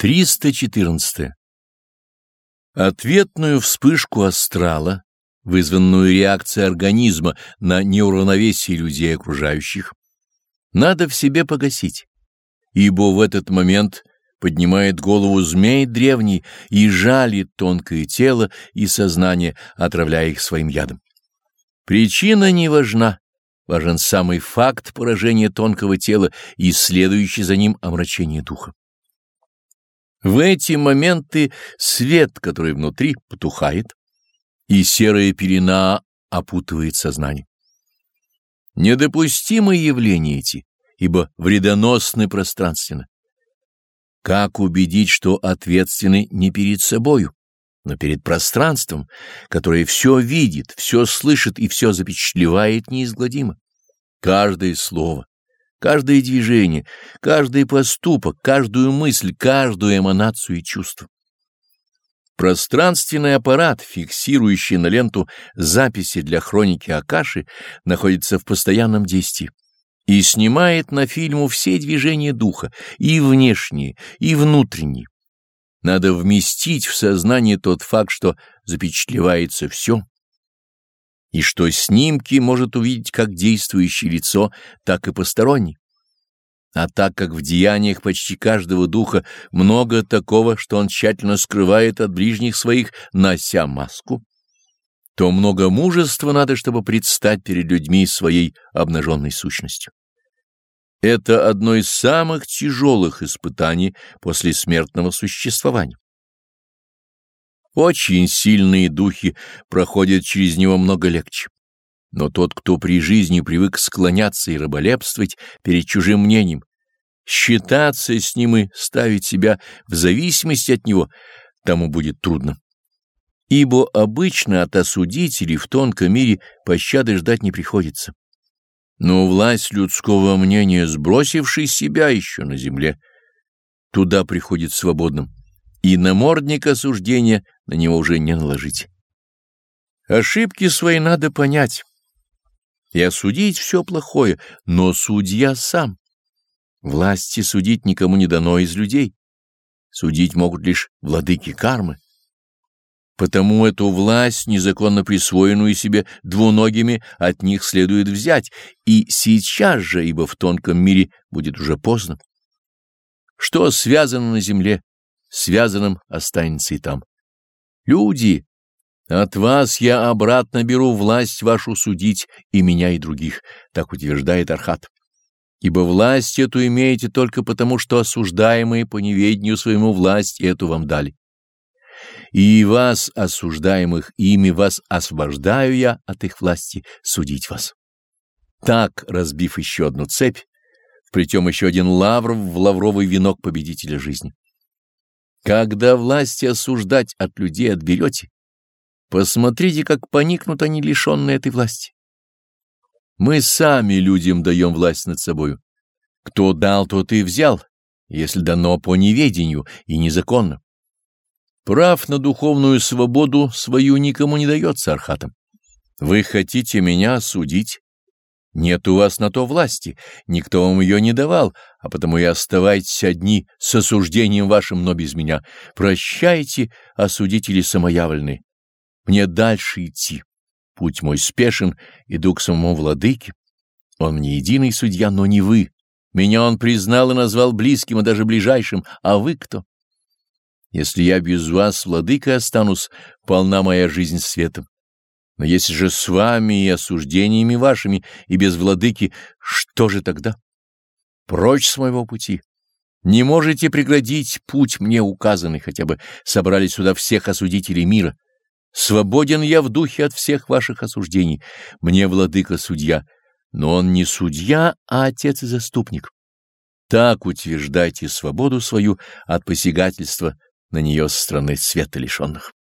314. Ответную вспышку астрала, вызванную реакцией организма на неуравновесие людей окружающих, надо в себе погасить, ибо в этот момент поднимает голову змей древний и жалит тонкое тело и сознание, отравляя их своим ядом. Причина не важна, важен самый факт поражения тонкого тела и следующий за ним омрачение духа. В эти моменты свет, который внутри, потухает, и серая пелена опутывает сознание. Недопустимы явления эти, ибо вредоносны пространственно. Как убедить, что ответственны не перед собою, но перед пространством, которое все видит, все слышит и все запечатлевает неизгладимо? Каждое слово, каждое движение, каждый поступок, каждую мысль, каждую эманацию и чувство. Пространственный аппарат, фиксирующий на ленту записи для хроники Акаши, находится в постоянном действии и снимает на фильму все движения духа, и внешние, и внутренние. Надо вместить в сознание тот факт, что запечатлевается все, и что снимки может увидеть как действующее лицо, так и посторонний. А так как в деяниях почти каждого духа много такого, что он тщательно скрывает от ближних своих, нося маску, то много мужества надо, чтобы предстать перед людьми своей обнаженной сущностью. Это одно из самых тяжелых испытаний после смертного существования. Очень сильные духи проходят через него много легче. Но тот, кто при жизни привык склоняться и раболепствовать перед чужим мнением, считаться с ним и ставить себя в зависимости от него, тому будет трудно. Ибо обычно от осудителей в тонком мире пощады ждать не приходится. Но власть людского мнения, сбросившей себя еще на земле, туда приходит свободным и намордник осуждения на него уже не наложить. Ошибки свои надо понять и осудить все плохое, но судья сам. Власти судить никому не дано из людей. Судить могут лишь владыки кармы. Потому эту власть, незаконно присвоенную себе двуногими, от них следует взять, и сейчас же, ибо в тонком мире будет уже поздно. Что связано на земле, связанным останется и там. Люди, от вас я обратно беру власть вашу судить и меня, и других, так утверждает Архат. Ибо власть эту имеете только потому, что осуждаемые по неведению своему власть эту вам дали. И вас, осуждаемых ими, вас освобождаю я от их власти судить вас. Так, разбив еще одну цепь, вплетем еще один лавр в лавровый венок победителя жизни. Когда власти осуждать от людей отберете, посмотрите, как поникнут они, лишенные этой власти. Мы сами людям даем власть над собою. Кто дал, тот и взял, если дано по неведению и незаконно. Прав на духовную свободу свою никому не дается архатам. Вы хотите меня осудить? Нет у вас на то власти, никто вам ее не давал, а потому и оставайтесь одни с осуждением вашим, но без меня. Прощайте, осудители самоявленные. Мне дальше идти. Путь мой спешен, иду к самому владыке. Он мне единый судья, но не вы. Меня он признал и назвал близким и даже ближайшим, а вы кто? Если я без вас, владыкой, останусь, полна моя жизнь светом. Но если же с вами и осуждениями вашими, и без владыки, что же тогда? Прочь с моего пути. Не можете преградить путь мне указанный, хотя бы собрали сюда всех осудителей мира. Свободен я в духе от всех ваших осуждений. Мне владыка судья, но он не судья, а отец и заступник. Так утверждайте свободу свою от посягательства на нее со стороны света лишенных.